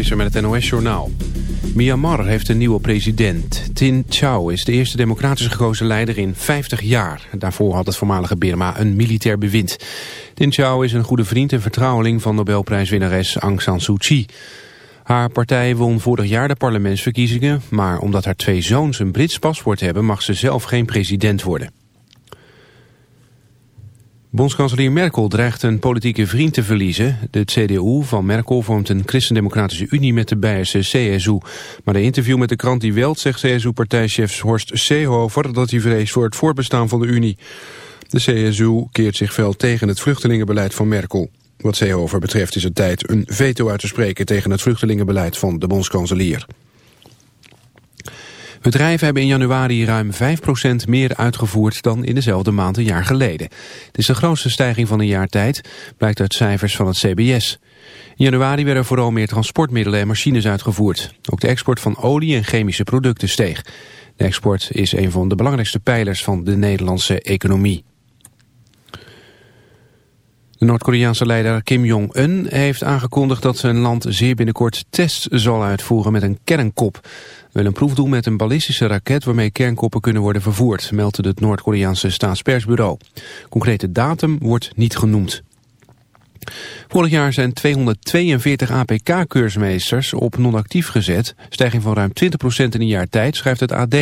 Visser met het NOS-journaal. Myanmar heeft een nieuwe president. Tin Chau is de eerste democratisch gekozen leider in 50 jaar. Daarvoor had het voormalige Birma een militair bewind. Tin Chau is een goede vriend en vertrouweling van Nobelprijswinnares Aung San Suu Kyi. Haar partij won vorig jaar de parlementsverkiezingen... maar omdat haar twee zoons een Brits paspoort hebben... mag ze zelf geen president worden. Bondskanselier Merkel dreigt een politieke vriend te verliezen. De CDU van Merkel vormt een christendemocratische unie met de Beierse CSU. Maar in een interview met de krant Die Welt zegt CSU-partijchef Horst Seehofer... dat hij vreest voor het voortbestaan van de unie. De CSU keert zich fel tegen het vluchtelingenbeleid van Merkel. Wat Seehofer betreft is het tijd een veto uit te spreken... tegen het vluchtelingenbeleid van de bondskanselier. Bedrijven hebben in januari ruim 5% meer uitgevoerd dan in dezelfde maand een jaar geleden. Het is de grootste stijging van een jaar tijd, blijkt uit cijfers van het CBS. In januari werden vooral meer transportmiddelen en machines uitgevoerd. Ook de export van olie en chemische producten steeg. De export is een van de belangrijkste pijlers van de Nederlandse economie. De Noord-Koreaanse leider Kim Jong-un heeft aangekondigd dat zijn land zeer binnenkort tests zal uitvoeren met een kernkop wil een proef doen met een ballistische raket waarmee kernkoppen kunnen worden vervoerd, meldt het Noord-Koreaanse staatspersbureau. Concrete datum wordt niet genoemd. Vorig jaar zijn 242 APK-keursmeesters op non-actief gezet. Stijging van ruim 20% in een jaar tijd, schrijft het AD.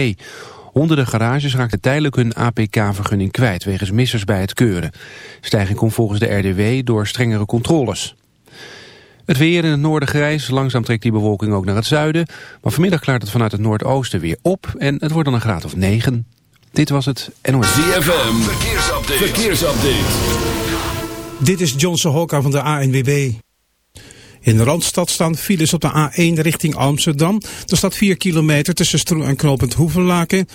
Honderden garages raakten tijdelijk hun APK-vergunning kwijt... wegens missers bij het keuren. Stijging komt volgens de RDW door strengere controles. Het weer in het noorden grijs, langzaam trekt die bewolking ook naar het zuiden. Maar vanmiddag klaart het vanuit het noordoosten weer op en het wordt dan een graad of 9. Dit was het NOS. ZFM, verkeersupdate. verkeersupdate. Dit is Johnson Hokka van de ANWB. In de Randstad staan files op de A1 richting Amsterdam. Er staat 4 kilometer tussen Stroen en Knopend Hoevenlaken.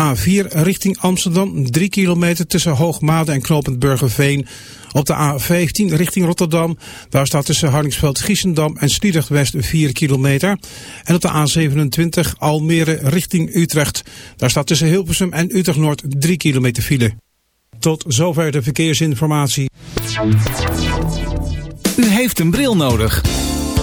A4 richting Amsterdam, 3 kilometer tussen Hoogmade en Knopend Burgerveen. Op de A15 richting Rotterdam, daar staat tussen Hardingsveld-Giessendam en Sliedrecht West 4 kilometer. En op de A27 Almere richting Utrecht, daar staat tussen Hilversum en Utrecht Noord 3 kilometer file. Tot zover de verkeersinformatie. U heeft een bril nodig.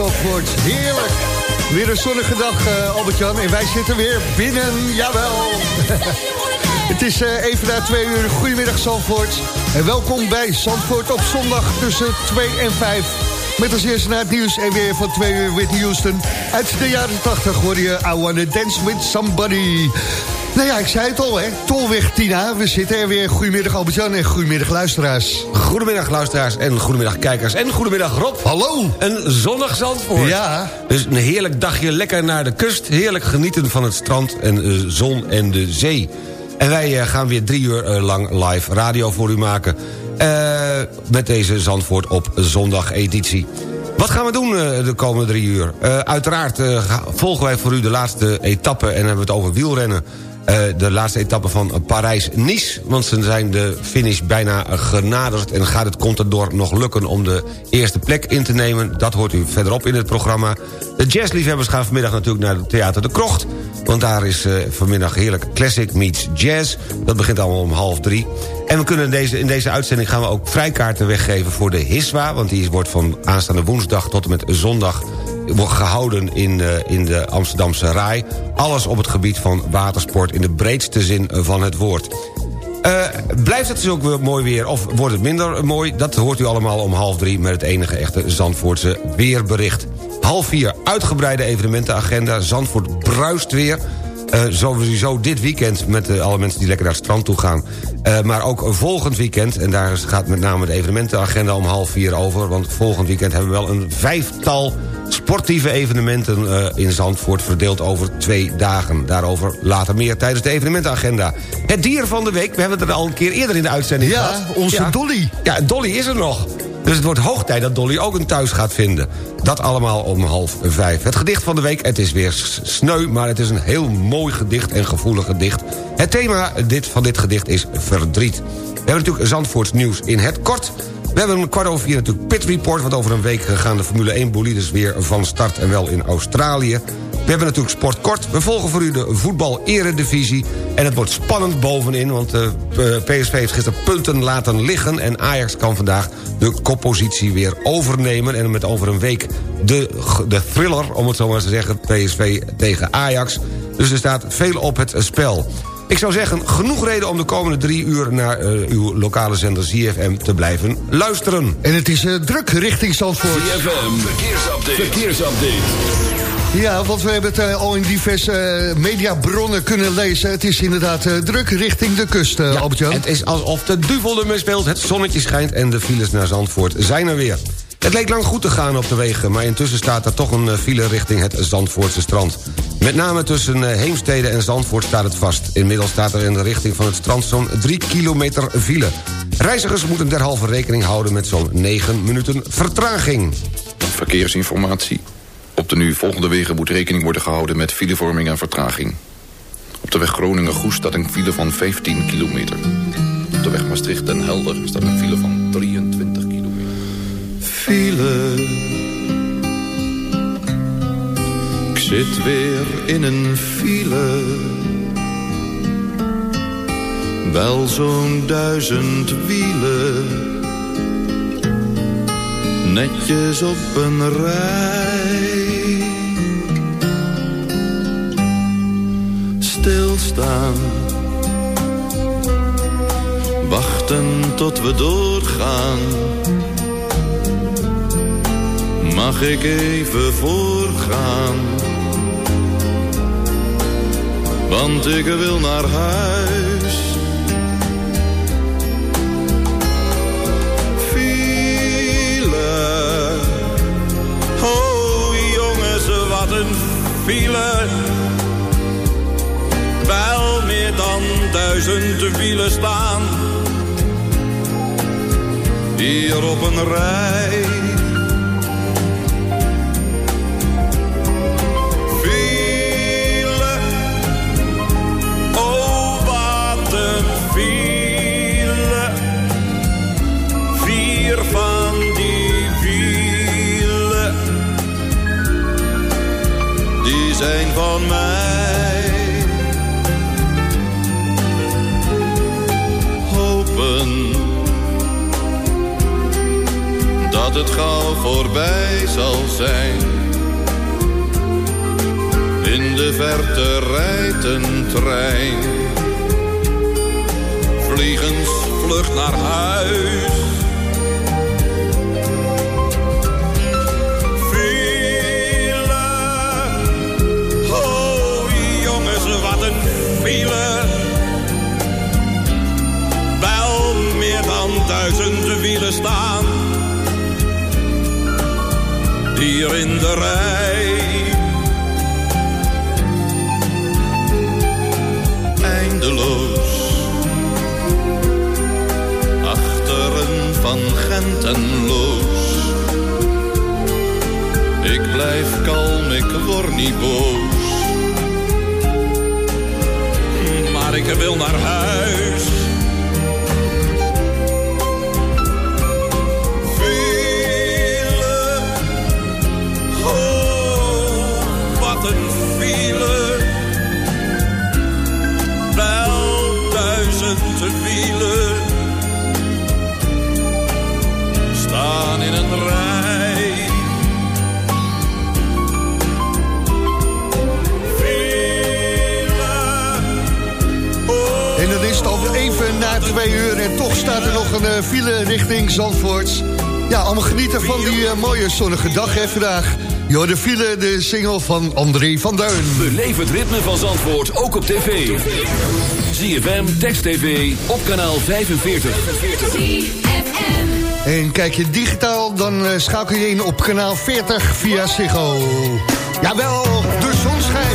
Zandvoort. Heerlijk. Weer een zonnige dag, uh, Albert-Jan. En wij zitten weer binnen, jawel. Het is uh, even na twee uur. Goedemiddag Zandvoort. En welkom bij Zandvoort op zondag tussen 2 en 5. Met als eerste naar het nieuws en weer van twee uur Whitney Houston. Uit de jaren 80 hoor je I Wanna Dance With Somebody. Nou ja, ik zei het al, hè. Tolweg Tina, we zitten er weer. Goedemiddag Albert-Jan en goedemiddag luisteraars. Goedemiddag luisteraars en goedemiddag kijkers. En goedemiddag Rob. Hallo. Een zonnig Zandvoort. Ja. Dus een heerlijk dagje lekker naar de kust. Heerlijk genieten van het strand en de zon en de zee. En wij eh, gaan weer drie uur eh, lang live radio voor u maken. Uh, met deze Zandvoort op zondag editie. Wat gaan we doen de komende drie uur? Uh, uiteraard uh, volgen wij voor u de laatste etappe... en hebben we het over wielrennen de laatste etappe van Parijs-Nice. Want ze zijn de finish bijna genaderd... en gaat het Contador nog lukken om de eerste plek in te nemen. Dat hoort u verderop in het programma. De jazzliefhebbers gaan vanmiddag natuurlijk naar het Theater de Krocht... want daar is uh, vanmiddag heerlijk Classic Meets Jazz. Dat begint allemaal om half drie. En we kunnen deze, in deze uitzending gaan we ook vrijkaarten weggeven voor de HISWA... want die wordt van aanstaande woensdag tot en met zondag gehouden in, uh, in de Amsterdamse Rai. Alles op het gebied van watersport in de breedste zin van het woord. Uh, blijft het dus ook weer mooi weer of wordt het minder mooi? Dat hoort u allemaal om half drie met het enige echte Zandvoortse weerbericht. Half vier uitgebreide evenementenagenda. Zandvoort bruist weer. Uh, sowieso dit weekend met uh, alle mensen die lekker naar het strand toe gaan. Maar ook volgend weekend, en daar gaat met name de evenementenagenda om half vier over... want volgend weekend hebben we wel een vijftal sportieve evenementen in Zandvoort... verdeeld over twee dagen. Daarover later meer tijdens de evenementenagenda. Het dier van de week, we hebben het er al een keer eerder in de uitzending ja, gehad. Onze ja, onze Dolly. Ja, Dolly is er nog. Dus het wordt hoog tijd dat Dolly ook een thuis gaat vinden. Dat allemaal om half vijf. Het gedicht van de week, het is weer sneu... maar het is een heel mooi gedicht en gevoelig gedicht. Het thema dit, van dit gedicht is verdriet. We hebben natuurlijk Zandvoorts nieuws in het kort... We hebben een kwart over vier natuurlijk Pit Report... want over een week gaan de Formule 1 bolides weer van start... en wel in Australië. We hebben natuurlijk Sport Kort. We volgen voor u de voetbal-eredivisie. En het wordt spannend bovenin, want uh, PSV heeft gisteren punten laten liggen... en Ajax kan vandaag de koppositie weer overnemen. En met over een week de, de thriller, om het zo maar te zeggen... PSV tegen Ajax. Dus er staat veel op het spel. Ik zou zeggen, genoeg reden om de komende drie uur... naar uh, uw lokale zender ZFM te blijven luisteren. En het is uh, druk richting Zandvoort. ZFM, verkeersupdate. verkeersupdate. Ja, want we hebben het uh, al in diverse uh, mediabronnen kunnen lezen. Het is inderdaad uh, druk richting de kust, ja, Albert-Jan. Het is alsof de duvel ermee speelt. Het zonnetje schijnt en de files naar Zandvoort zijn er weer. Het leek lang goed te gaan op de wegen... maar intussen staat er toch een file richting het Zandvoortse strand. Met name tussen Heemstede en Zandvoort staat het vast. Inmiddels staat er in de richting van het strand zo'n 3 kilometer file. Reizigers moeten derhalve rekening houden met zo'n 9 minuten vertraging. Verkeersinformatie. Op de nu volgende wegen moet rekening worden gehouden met filevorming en vertraging. Op de weg Groningen-Goes staat een file van 15 kilometer. Op de weg Maastricht-Den Helder staat een file van 23 kilometer. File. Zit weer in een file. Wel zo'n duizend wielen. Netjes op een rij. Stilstaan. Wachten tot we doorgaan. Mag ik even voorgaan? Want ik wil naar huis. File. Oh jongens, wat een file. Wel meer dan duizend wielen staan. Hier op een rij. Zijn van mij. Hopen. Dat het gauw voorbij zal zijn. In de verte rijdt een trein. Vliegens vlucht naar huis. Hier in de rij. Eindeloos. Achteren van Gent en. Ik blijf kalm, ik word niet boos. Maar ik wil naar huis. Staat er nog een eh, file richting Zandvoort. Ja, allemaal genieten van die eh, mooie zonnige dag hè, vandaag. Jo, de file, de single van André van Duin. Beleef het ritme van Zandvoort ook op tv. ZFM, Text TV, op kanaal 45. En kijk je digitaal, dan eh, schakel je in op kanaal 40 via Ziggo. Jawel, de zon schijnt.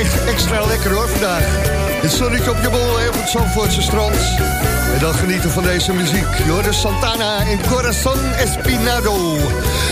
Echt extra lekker hoor vandaag. Het zonnetje op je bol op het Zandvoortse strand. En dan genieten van deze muziek. de Santana en Corazon Espinado.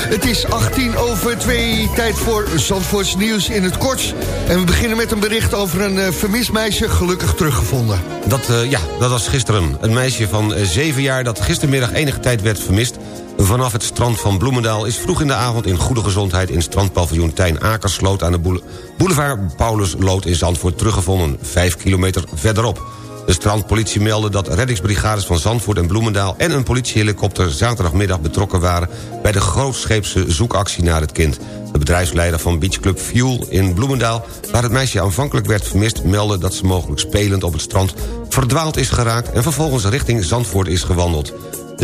Het is 18 over 2, tijd voor Zandvoorts nieuws in het kort. En we beginnen met een bericht over een uh, vermist meisje gelukkig teruggevonden. Dat, uh, ja, dat was gisteren. Een meisje van 7 jaar dat gistermiddag enige tijd werd vermist vanaf het strand van Bloemendaal... is vroeg in de avond in goede gezondheid in strandpaviljoen Tijn Akersloot... aan de boulevard Paulus Lood in Zandvoort teruggevonden, vijf kilometer verderop. De strandpolitie meldde dat reddingsbrigades van Zandvoort en Bloemendaal... en een politiehelikopter zaterdagmiddag betrokken waren... bij de grootscheepse zoekactie naar het kind. De bedrijfsleider van beachclub Fuel in Bloemendaal... waar het meisje aanvankelijk werd vermist... meldde dat ze mogelijk spelend op het strand verdwaald is geraakt... en vervolgens richting Zandvoort is gewandeld.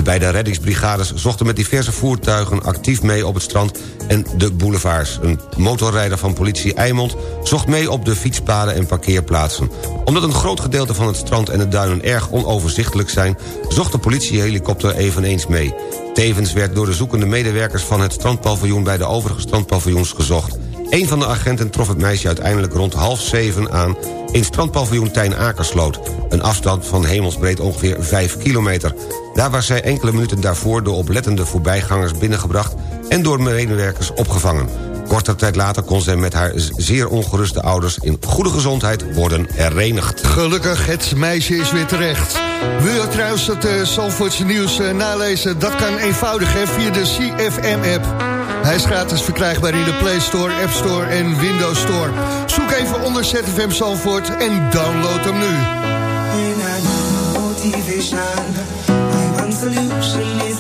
De beide reddingsbrigades zochten met diverse voertuigen actief mee op het strand en de boulevards. Een motorrijder van politie Eimond zocht mee op de fietspaden en parkeerplaatsen. Omdat een groot gedeelte van het strand en de duinen erg onoverzichtelijk zijn... zocht de politiehelikopter eveneens mee. Tevens werd door de zoekende medewerkers van het strandpaviljoen... bij de overige strandpaviljoens gezocht. Een van de agenten trof het meisje uiteindelijk rond half zeven aan... in strandpaviljoen Tijn Akersloot. Een afstand van hemelsbreed ongeveer 5 kilometer. Daar was zij enkele minuten daarvoor door oplettende voorbijgangers binnengebracht... en door medewerkers opgevangen. Korte tijd later kon zij met haar zeer ongeruste ouders... in goede gezondheid worden herenigd. Gelukkig, het meisje is weer terecht. Wil je trouwens het uh, Zandvoortse nieuws uh, nalezen? Dat kan eenvoudig hè, via de CFM-app. Hij is gratis verkrijgbaar in de Play Store, App Store en Windows Store. Zoek even onder ZFM Zandvoort en download hem nu.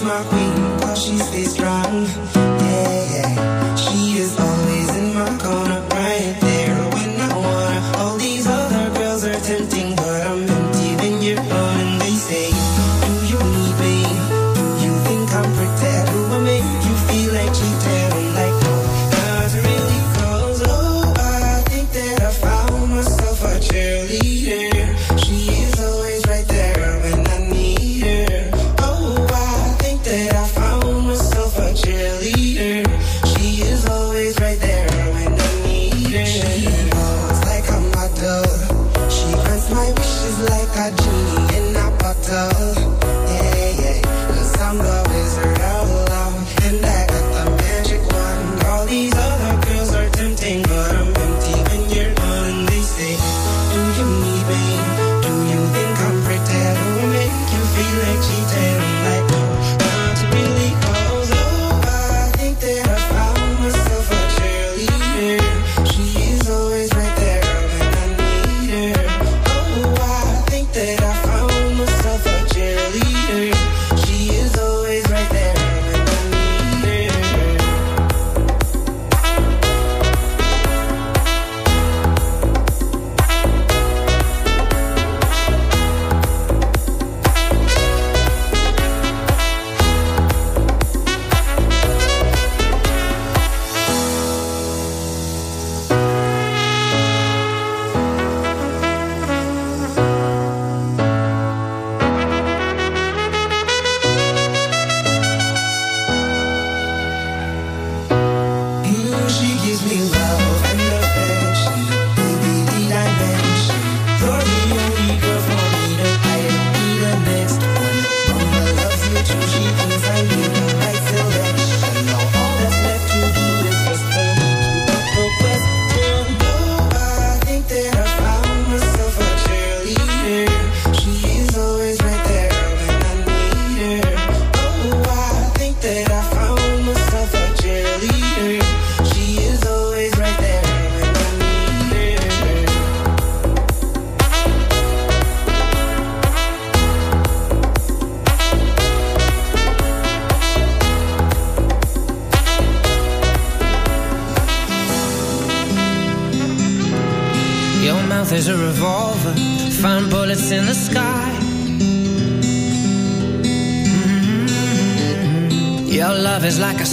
my queen. Yeah, yeah.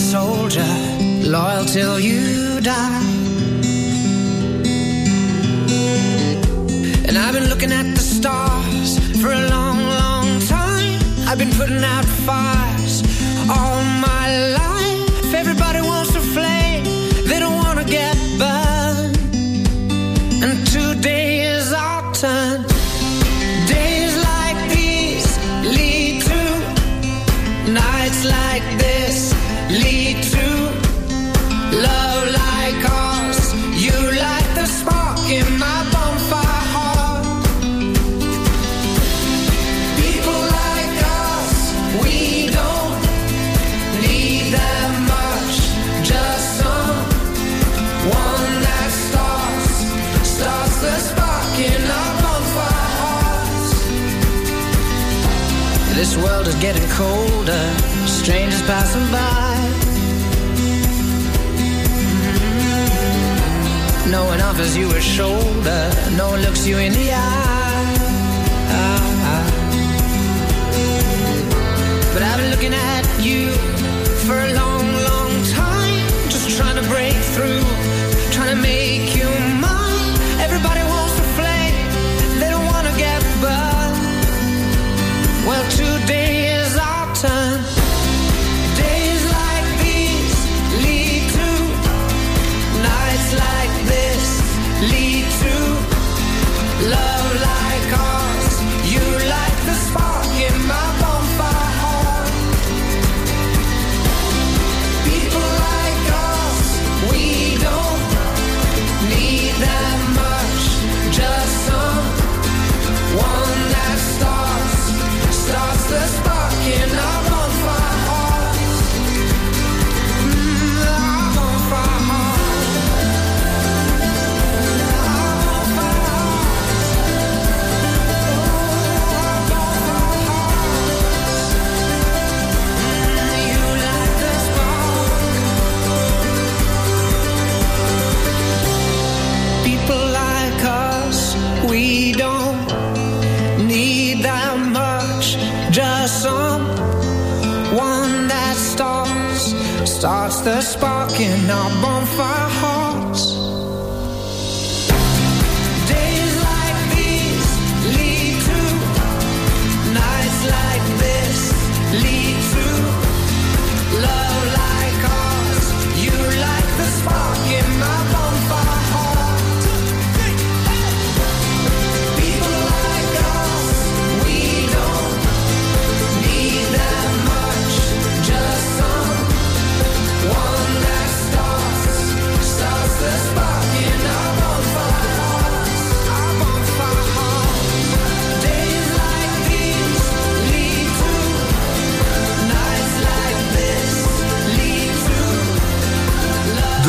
Soldier, loyal till you die. Passing by. Mm-hmm. No one offers you a shoulder, no one looks you in the eye. But I've been looking at you for a long, long time, just trying to break through, starts the spark in our bonfire hearts. Days like these lead to nights like this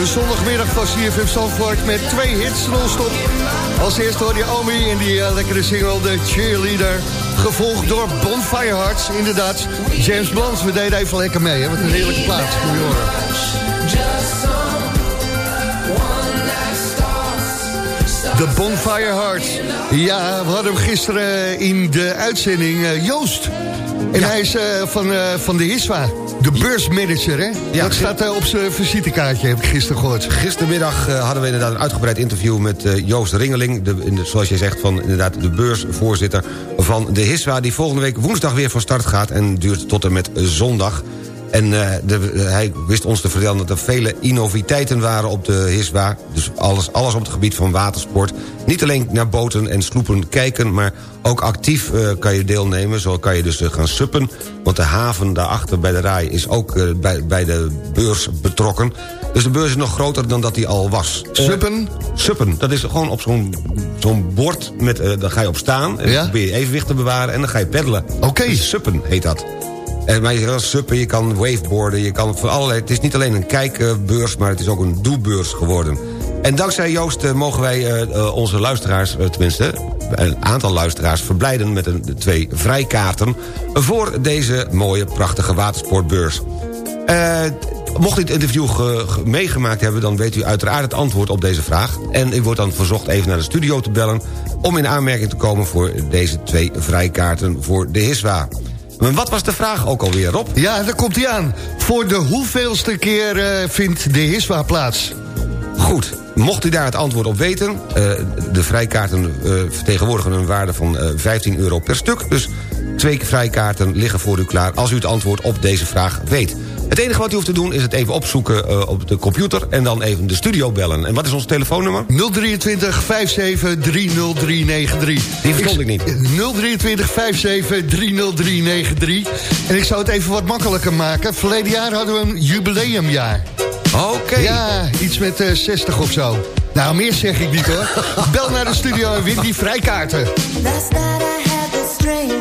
zondagmiddag van CFM Zandvoort met twee hits non-stop. Als eerste hoor je Omi in die eh, lekkere single The Cheerleader. Gevolgd door Bonfire Hearts, inderdaad. James Blunt, we deden even lekker mee. Hè? Wat een heerlijke plaats, moet je horen. De Bonfire Hearts. Ja, we hadden hem gisteren in de uitzending eh, Joost. En hij is eh, van, van de HISWA. De beursmanager, hè? Ja, dat staat eh, op zijn visitekaartje, heb ik gisteren gehoord. Gistermiddag eh, hadden we inderdaad een uitgebreid interview met eh, Joost Ringeling... De, zoals je zegt, van inderdaad de beursvoorzitter van de HISWA... die volgende week woensdag weer van start gaat en duurt tot en met zondag. En eh, de, hij wist ons te vertellen dat er vele innoviteiten waren op de HISWA. Dus alles, alles op het gebied van watersport. Niet alleen naar boten en sloepen kijken... maar ook actief eh, kan je deelnemen. Zo kan je dus eh, gaan suppen. Want de haven daarachter bij de RAI is ook bij, bij de beurs betrokken. Dus de beurs is nog groter dan dat die al was. Suppen? suppen, dat is gewoon op zo'n zo'n bord. Met, daar ga je op staan. En Ja? dan probeer je evenwicht te bewaren. En dan ga je peddelen. Oké. Suppen heet dat. En, maar je kan suppen, je kan waveboarden, je kan voor allerlei... Het is niet alleen een kijkbeurs, maar het is ook een doelbeurs geworden. En dankzij Joost eh, mogen wij eh, eh, onze luisteraars, eh, tenminste... een aantal luisteraars verblijden met een, twee vrijkaarten... voor deze mooie, prachtige watersportbeurs. Eh, mocht u het interview ge- ge- meegemaakt hebben... dan weet u uiteraard het antwoord op deze vraag. En u wordt dan verzocht even naar de studio te bellen... om in aanmerking te komen voor deze twee vrijkaarten voor de HISWA. Maar wat was de vraag ook alweer, Rob? Ja, daar komt hij aan. Voor de hoeveelste keer eh, vindt de HISWA plaats? Goed, mocht u daar het antwoord op weten... eh, de vrijkaarten eh, vertegenwoordigen een waarde van eh, 15 euro per stuk... dus twee vrijkaarten liggen voor u klaar als u het antwoord op deze vraag weet. Het enige wat u hoeft te doen is het even opzoeken uh, op de computer... en dan even de studio bellen. En wat is ons telefoonnummer? 023 57 30393. Die verstond ik niet. 023 57 30393. En ik zou het even wat makkelijker maken. Verleden jaar hadden we een jubileumjaar. Oké. Ja, iets met uh, 60 of zo. Nou, meer zeg ik niet hoor. Bel naar de studio en win die vrijkaarten. Last night I had the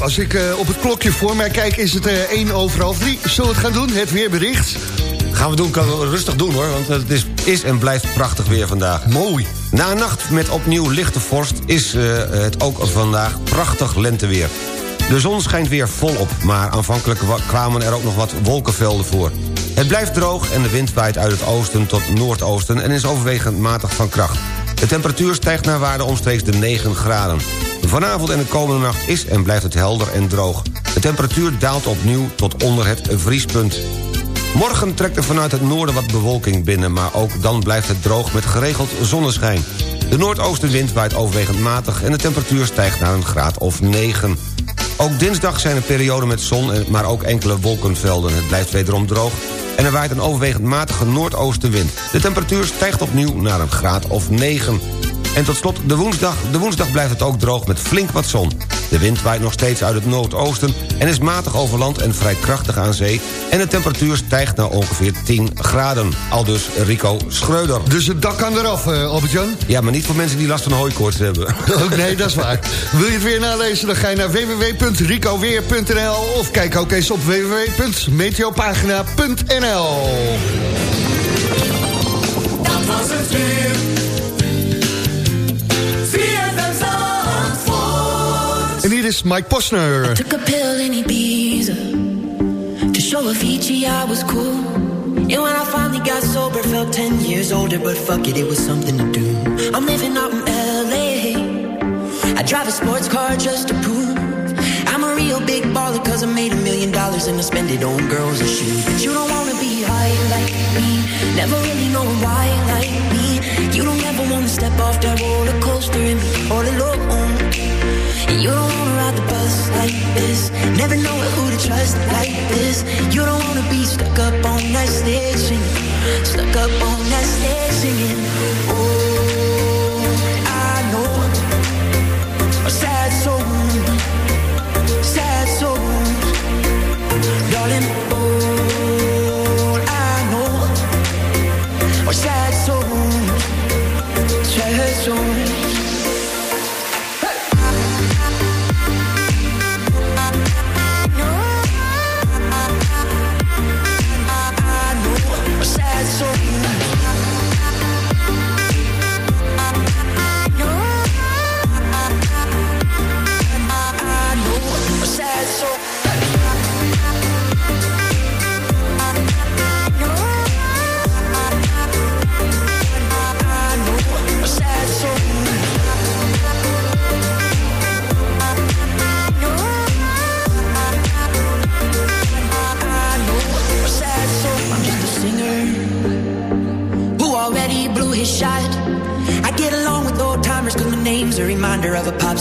Als ik eh, op het klokje voor mij kijk, is het eh 1 over half 3. Zullen we het gaan doen, het weerbericht? Gaan we doen, kan we rustig doen hoor, want het is, is en blijft prachtig weer vandaag. Mooi. Na een nacht met opnieuw lichte vorst is eh, het ook vandaag prachtig lenteweer. De zon schijnt weer volop, maar aanvankelijk wa- kwamen er ook nog wat wolkenvelden voor. Het blijft droog en de wind waait uit het oosten tot noordoosten... en is overwegend matig van kracht. De temperatuur stijgt naar waarde omstreeks de 9 graden. Vanavond en de komende nacht is en blijft het helder en droog. De temperatuur daalt opnieuw tot onder het vriespunt. Morgen trekt er vanuit het noorden wat bewolking binnen... maar ook dan blijft het droog met geregeld zonneschijn. De noordoostenwind waait overwegend matig... en de temperatuur stijgt naar een graad of 9. Ook dinsdag zijn er perioden met zon, maar ook enkele wolkenvelden. Het blijft wederom droog en er waait een overwegend matige noordoostenwind. De temperatuur stijgt opnieuw naar een graad of 9. En tot slot de woensdag. De woensdag blijft het ook droog met flink wat zon. De wind waait nog steeds uit het noordoosten... en is matig over land en vrij krachtig aan zee... en de temperatuur stijgt naar ongeveer 10 graden. Aldus Rico Schreuder. Dus het dak kan eraf, eh, Albert-Jan? Ja, maar niet voor mensen die last van hooikoorts hebben. Ook nee, dat is waar. Wil je het weer nalezen, dan ga je naar www.ricoweer.nl... of kijk ook eens op www.meteopagina.nl. Dat was het weer. Is Mike Posner. Took a pill in Ibiza To show Avicii I was cool And when I finally got sober Felt 10 years older But fuck it, it was something to do I'm living out in L.A. I drive a sports car just to prove I'm a real big baller Cause I made a million dollars And I spend it on girls and shoes But you don't wanna be high like me Never really knowing why like me You don't ever wanna step off that roller coaster and be all alone. You don't ride the bus like this. Never know who to trust like this. You don't wanna be stuck up on that stage singing. Stuck up on that stage singing. Oh,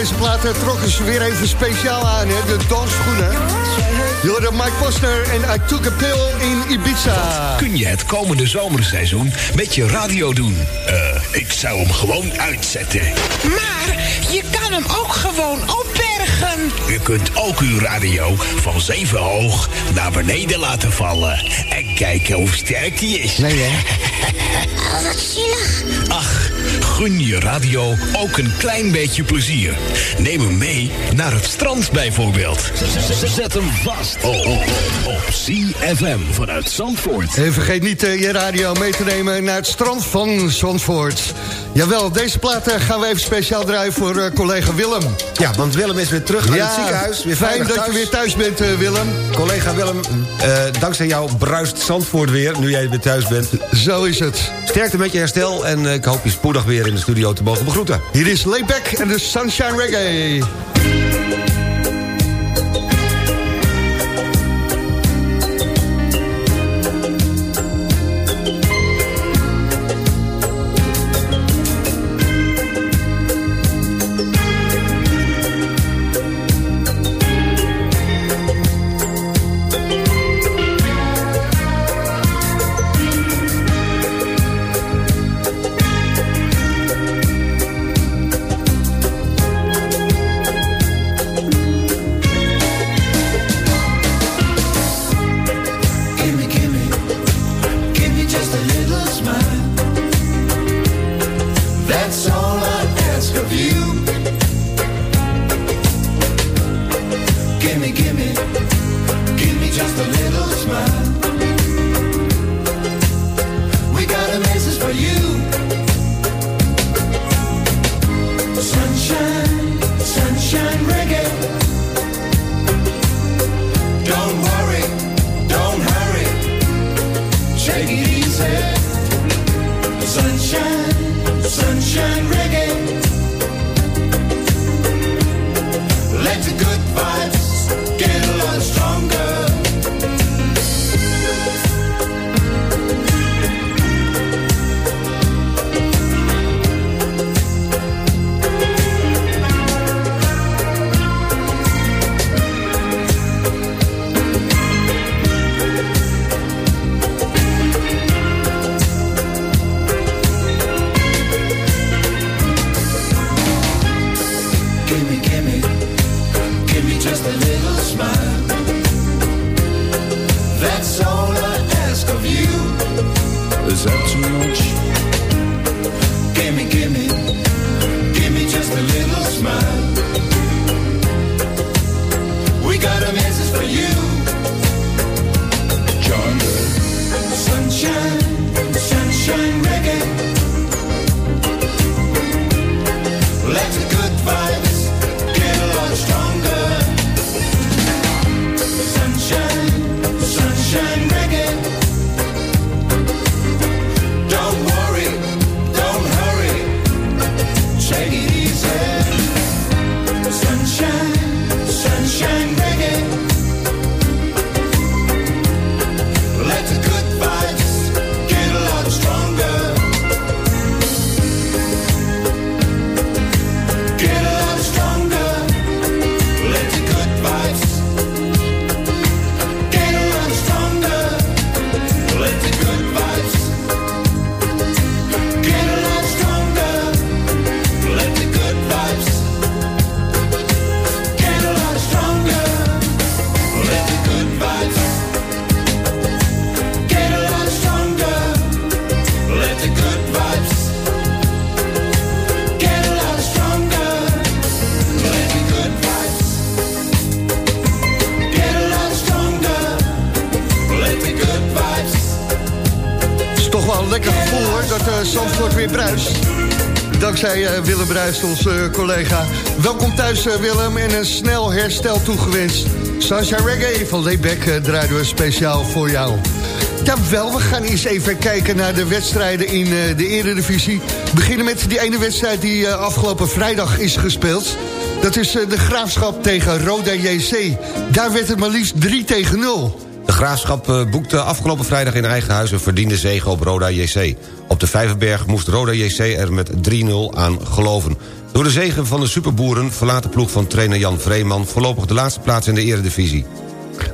Deze platen trokken ze weer even speciaal aan, hè? de dansschoenen. Jorden Mike Posner en I Took a Pill in Ibiza. Kun je het komende zomerseizoen met je radio doen? Eh, ik zou hem gewoon uitzetten. Maar je kan hem ook gewoon opbergen. U kunt ook uw radio van zeven hoog naar beneden laten vallen. En kijken hoe sterk die is. Nee, hè? Oh, wat zielig. Ach, gun je radio ook een klein beetje plezier. Neem hem mee naar het strand bijvoorbeeld. Zet hem vast op, CFM vanuit Zandvoort. En vergeet niet eh, je radio mee te nemen naar het strand van Zandvoort. Jawel, deze platen gaan we even speciaal draaien voor eh, collega Willem. Ja, want Willem is weer terug uit het ziekenhuis. Weer fijn dat je weer thuis bent, eh, Willem. Collega Willem, eh, dankzij jou bruist Zandvoort weer... nu jij weer thuis bent. Zo is het. Sterkte met je herstel en eh, ik hoop je spoedig weer in de studio te mogen begroeten. Hier is Layback en de Sunshine Reggae. for you. Dankzij uh, Willem Bruist, onze collega. Welkom thuis Willem en een snel herstel toegewenst. Sunshine Reggae van Layback draaien we speciaal voor jou. Jawel, we gaan eens even kijken naar de wedstrijden in de Eredivisie. We beginnen met die ene wedstrijd die afgelopen vrijdag is gespeeld. Dat is de Graafschap tegen Roda JC. Daar werd het maar liefst 3 tegen 0. Graafschap boekte afgelopen vrijdag in eigen huis... een verdiende zege op Roda JC. Op de Vijverberg moest Roda JC er met 3-0 aan geloven. Door de zegen van de superboeren verlaat de ploeg van trainer Jan Vreeman... voorlopig de laatste plaats in de eredivisie.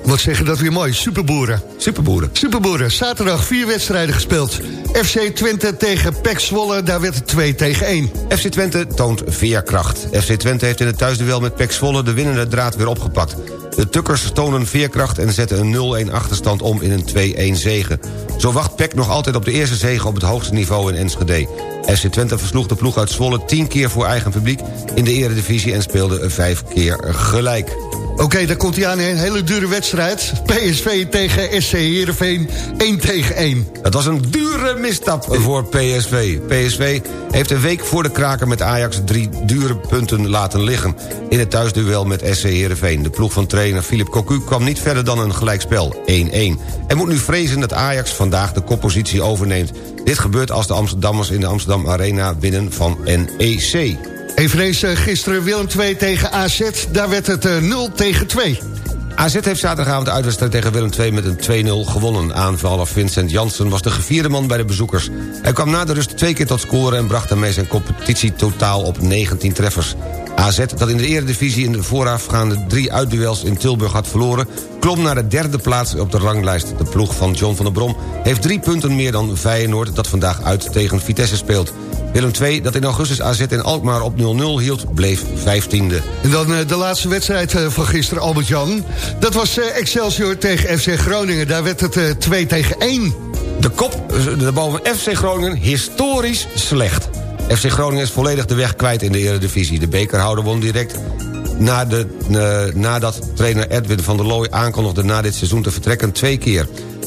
Wat zeggen dat weer mooi, superboeren. Superboeren. Superboeren, zaterdag vier wedstrijden gespeeld. FC Twente tegen PEC Zwolle, daar werd het 2 tegen 1. FC Twente toont veerkracht. FC Twente heeft in het thuisduel met PEC Zwolle de winnende draad weer opgepakt. De Tukkers tonen veerkracht en zetten een 0-1 achterstand om in een 2-1 zege. Zo wacht PEC nog altijd op de eerste zege op het hoogste niveau in Enschede. FC Twente versloeg de ploeg uit Zwolle 10 keer voor eigen publiek in de eredivisie en speelde vijf keer gelijk. Oké, okay, daar komt hij aan, een hele dure wedstrijd. PSV tegen SC Heerenveen, 1 tegen 1. Het was een dure misstap voor PSV. PSV heeft een week voor de kraker met Ajax drie dure punten laten liggen... in het thuisduel met SC Heerenveen. De ploeg van trainer Philip Cocu kwam niet verder dan een gelijkspel, 1-1. En moet nu vrezen dat Ajax vandaag de koppositie overneemt. Dit gebeurt als de Amsterdammers in de Amsterdam Arena winnen van NEC. Eveneens uh, gisteren Willem 2 tegen AZ. Daar werd het uh, 0 tegen 2. AZ heeft zaterdagavond uitwedstrijd tegen Willem II met een 2-0 gewonnen. Aanvaller Vincent Janssen was de gevierde man bij de bezoekers. Hij kwam na de rust twee keer tot scoren... en bracht daarmee zijn competitie totaal op 19 treffers. AZ, dat in de eredivisie in de voorafgaande drie uitduels in Tilburg had verloren... klom naar de derde plaats op de ranglijst. De ploeg van John van der Brom heeft drie punten meer dan Feyenoord... dat vandaag uit tegen Vitesse speelt. Willem II, dat in augustus AZ in Alkmaar op 0-0 hield, bleef 15e. En dan uh, de laatste wedstrijd uh, van gisteren, Albert-Jan. Dat was uh, Excelsior tegen FC Groningen. Daar werd het 2 tegen 1. De kop, de boven FC Groningen, historisch slecht. FC Groningen is volledig de weg kwijt in de eredivisie. De bekerhouder won direct na de, nadat trainer Edwin van der Looy aankondigde... na dit seizoen te vertrekken twee keer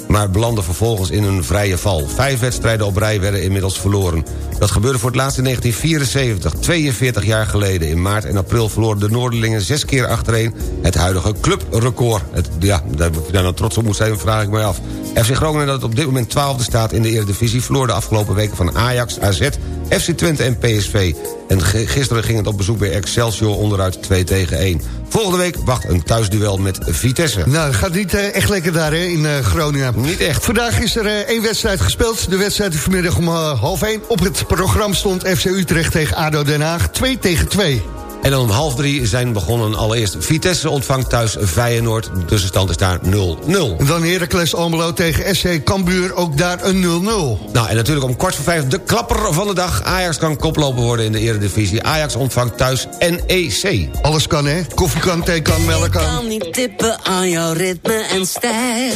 maar belanden vervolgens in een vrije val. Vijf wedstrijden op rij werden inmiddels verloren. Dat gebeurde voor het laatst in 1974, 42 jaar geleden. In maart en april verloren de Noorderlingen zes keer achtereen... het huidige clubrecord. Het, ja, daar je dan trots op moet zijn, vraag ik mij af. FC Groningen dat op dit moment twaalfde staat in de Eredivisie... verloor de afgelopen weken van Ajax, AZ, FC Twente en PSV. En gisteren ging het op bezoek bij Excelsior onderuit 2 tegen 1. Volgende week wacht een thuisduel met Vitesse. Nou, het gaat niet uh, echt lekker daar hè, in uh, Groningen. Niet echt. Vandaag is er uh, één wedstrijd gespeeld. De wedstrijd vanmiddag om half 1. Op het programma stond FC Utrecht tegen ADO Den Haag 2 tegen 2. En dan om half drie zijn begonnen allereerst Vitesse ontvangt thuis Feyenoord. De tussenstand is daar 0-0. Dan Heracles Almelo tegen SC Cambuur, ook daar een 0-0. Nou, en natuurlijk om kwart voor vijf de klapper van de dag. Ajax kan koploper worden in de eredivisie. Ajax ontvangt thuis NEC. Alles kan, hè? Koffie kan, thee kan, melk kan. Ik kan niet tippen aan jouw ritme en stijl.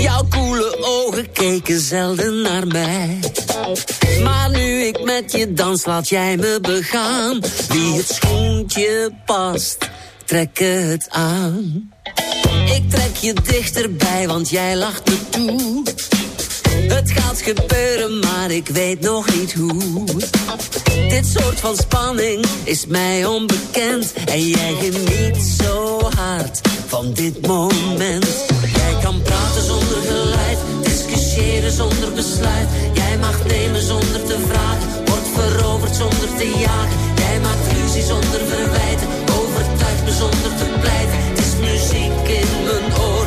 Jouw koele ogen keken zelden naar mij. Maar nu ik met je dans, laat jij me begaan. Wie het schoentje past, trek het aan. Ik trek je dichterbij, want jij lacht me toe. Het gaat gebeuren, maar ik weet nog niet hoe. Dit soort van spanning is mij onbekend. En jij geniet zo hard van dit moment. Jij kan praten zonder geluid, discussiëren zonder besluit. Jij mag nemen zonder te vragen, wordt veroverd zonder te jagen. Jij maakt ruzie zonder verwijten, overtuigt me zonder te pleiten. Het is muziek in mijn oor,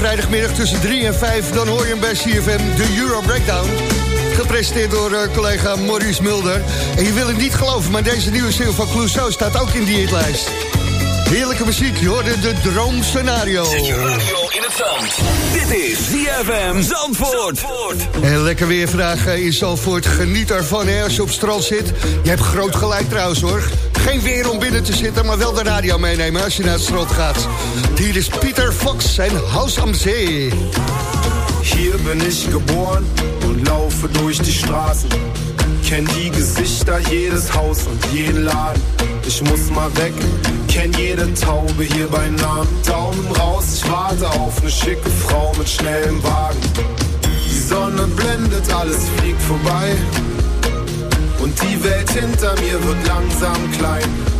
Vrijdagmiddag tussen 3 en 5, dan hoor je hem bij CFM, de Euro Breakdown. Gepresenteerd door eh, collega Maurice Mulder. En je wil het niet geloven, maar deze nieuwe single van Clouseau staat ook in die hitlijst. Heerlijke muziek, je hoorde de droomscenario. Zet je radio in het zand. Dit is ZFM Zandvoort. En lekker weer vandaag eh, in Zandvoort. Geniet ervan hè, als je op strand zit. Je hebt groot gelijk trouwens hoor. Geen weer om binnen te zitten, maar wel de radio meenemen als je naar het strand gaat. Hier is Pieter Fox en Haus am See. Hier bin ich geboren und laufe durch die Straßen. Kenn die Gesichter, jedes Haus und jeden Laden. Ich muss mal weg, kenn jede Taube hier bei Namen. Daumen raus, ich warte auf ne schicke Frau mit schnellem Wagen. Die Sonne blendet, alles fliegt vorbei. Und die Welt hinter mir wird langsam klein.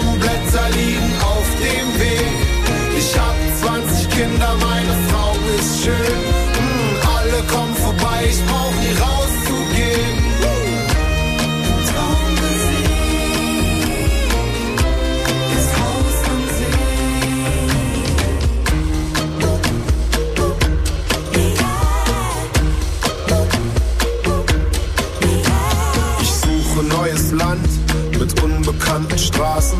Orangenbaumblätter liegen auf dem Weg. Ich hab 20 Kinder, meine Frau ist schön. Mm, alle kommen vorbei, ich brauch nie rauszugehen. Ich suche neues Land mit unbekannten Straßen.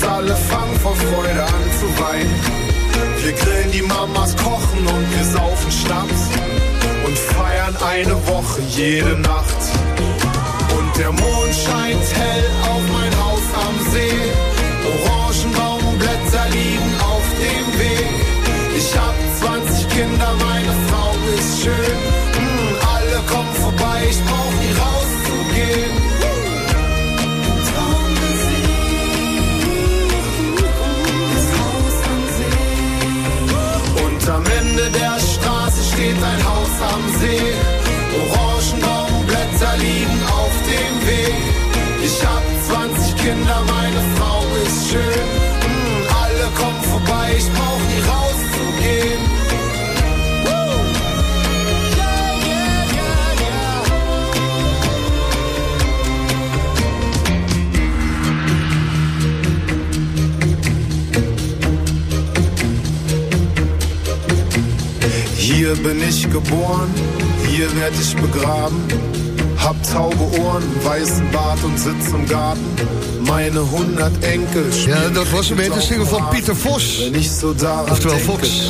Und alle fangen vor Freude an zu weinen. Wir grillen die Mamas, kochen und wir saufen Schnaps. Und feiern eine Woche jede Nacht. Und der Mond Hier bin ich geboren, hier werd ich begraben. Hab taube Ohren, weißen Bart und sitz im Garten. Meine 100 Enkel Ja, dat was een beetje de single van Pieter Vos. Oftewel Fox.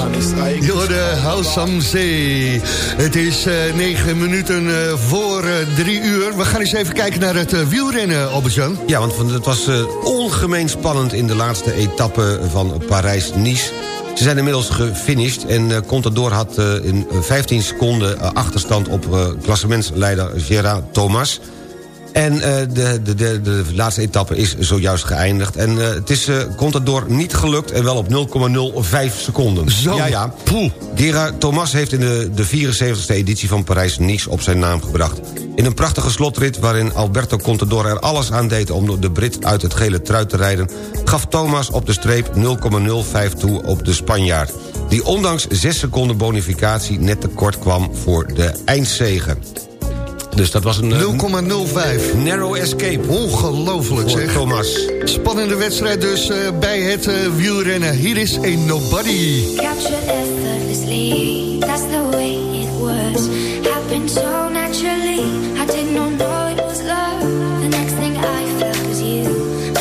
Door de House am Zee. Het is uh, negen minuten uh, voor uh, drie uur. We gaan eens even kijken naar het wielrennen, Albert-Jan. Ja, want het was ongemeen spannend in de laatste etappe van Parijs-Nice. Ze zijn inmiddels gefinished en uh, Contador had uh, in 15 seconden uh, achterstand op klassementsleider Gerard Thomas. En de, de, de, de laatste etappe is zojuist geëindigd. En het is Contador niet gelukt en wel op 0,05 seconden. Zo. Ja, ja. Gerard Thomas heeft in de, de 74e editie van Parijs-Nice op zijn naam gebracht. In een prachtige slotrit waarin Alberto Contador er alles aan deed... om de Brit uit het gele trui te rijden... gaf Thomas op de streep 0,05 toe op de Spanjaard... die ondanks 6 seconden bonificatie net tekort kwam voor de eindzegen. Dus dat was een... 0,05. Narrow escape. Ongelooflijk zeg. Thomas. Spannende wedstrijd dus uh, bij het uh, wielrennen. Hier is een nobody. Captured effortlessly, that's the way it was. Happened so naturally, I did not know it was love. The next thing I felt was you,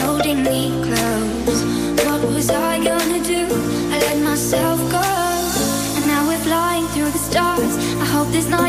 holding me close. What was I gonna do? I let myself go. And now we're flying through the stars. I hope this night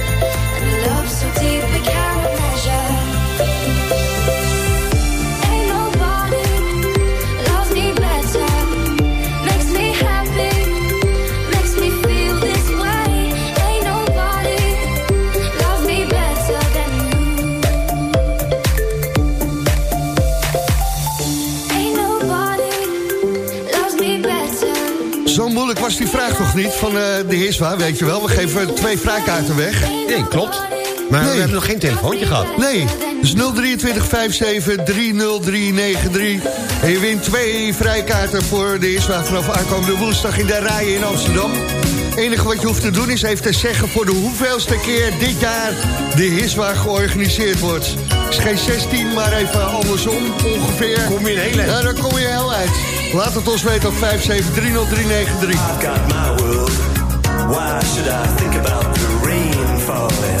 Moeilijk was die vraag toch niet van uh, de Hiswa, weet je wel. We geven twee vraagkaarten weg. Nee, klopt. Maar we hebben nog geen telefoontje gehad. Nee, dus 023 57 30393. En je wint twee vrijkaarten voor de Hiswa vanaf aankomende woensdag in de Rijen in Amsterdam. Het enige wat je hoeft te doen is even te zeggen voor de hoeveelste keer dit jaar de Hiswa georganiseerd wordt. Is geen 16, maar even andersom ongeveer. Kom je heel eind. Ja, dan kom je heel uit. Laat het ons weten op 5730393. I've got my world. Why should I think about the rain falling?